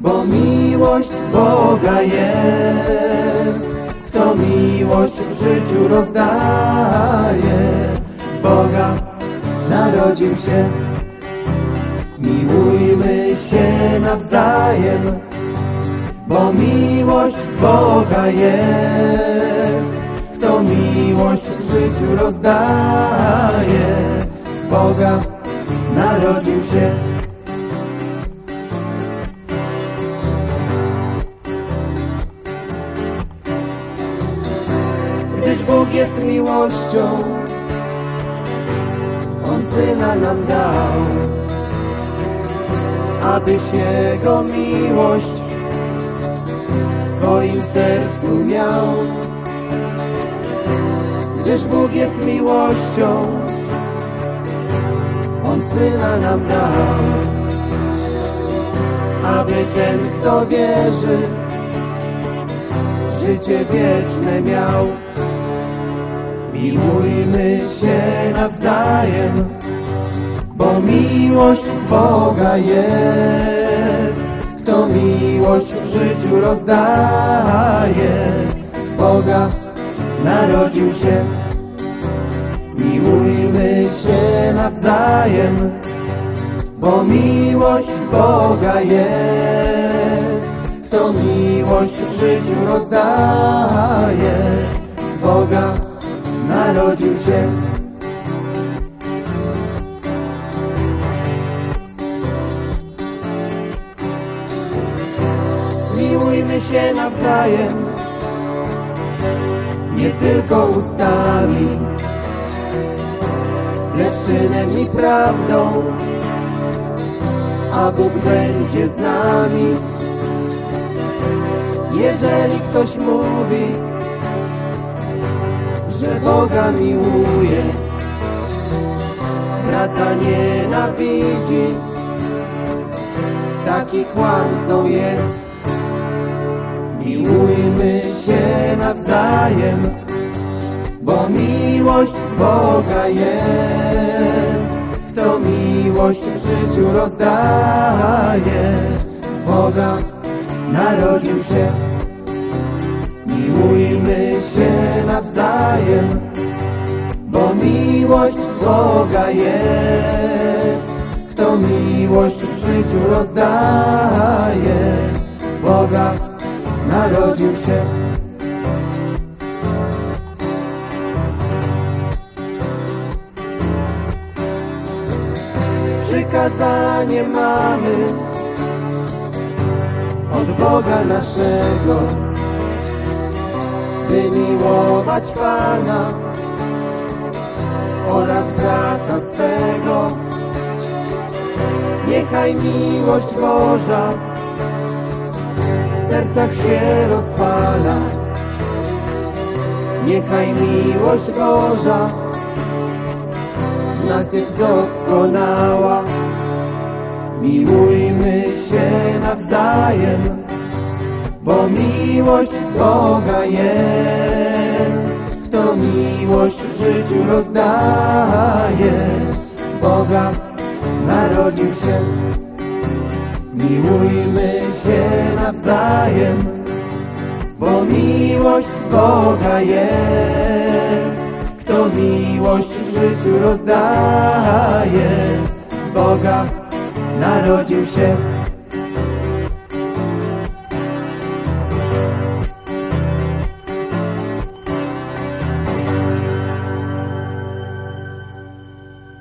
bo miłość Boga jest. Kto miłość w życiu rozdaje, Boga narodził się. Miłujmy się nawzajem, bo miłość Boga jest. Kto miłość w życiu rozdaje, Boga narodził się. Jest miłością, On Syna nam dał, abyś Jego miłość w swoim sercu miał. Gdyż Bóg jest miłością, On Syna nam dał, aby ten, kto wierzy, życie wieczne miał. Miłujmy się nawzajem, bo miłość z Boga jest. Kto miłość w życiu rozdaje, Boga narodził się. Miłujmy się nawzajem, bo miłość Boga jest. Kto miłość w życiu rozdaje, Boga narodził się. Miłujmy się nawzajem, nie tylko ustami, lecz czynem i prawdą, a Bóg będzie z nami. Jeżeli ktoś mówi, że Boga miłuje, brata nienawidzi, taki kłamcą jest. Miłujmy się nawzajem, bo miłość z Boga jest. Kto miłość w życiu rozdaje, Boga narodził się. Miłujmy się nawzajem, bo miłość Boga jest. Kto miłość w życiu rozdaje, Boga narodził się. Przykazanie mamy od Boga naszego, by miłować Pana oraz brata swego. Niechaj miłość Boża w sercach się rozpala. Niechaj miłość Boża nas jest doskonała. Miłujmy się nawzajem, bo miłość z Boga jest. Kto miłość w życiu rozdaje, z Boga narodził się. Miłujmy się nawzajem, bo miłość z Boga jest. Kto miłość w życiu rozdaje, z Boga narodził się.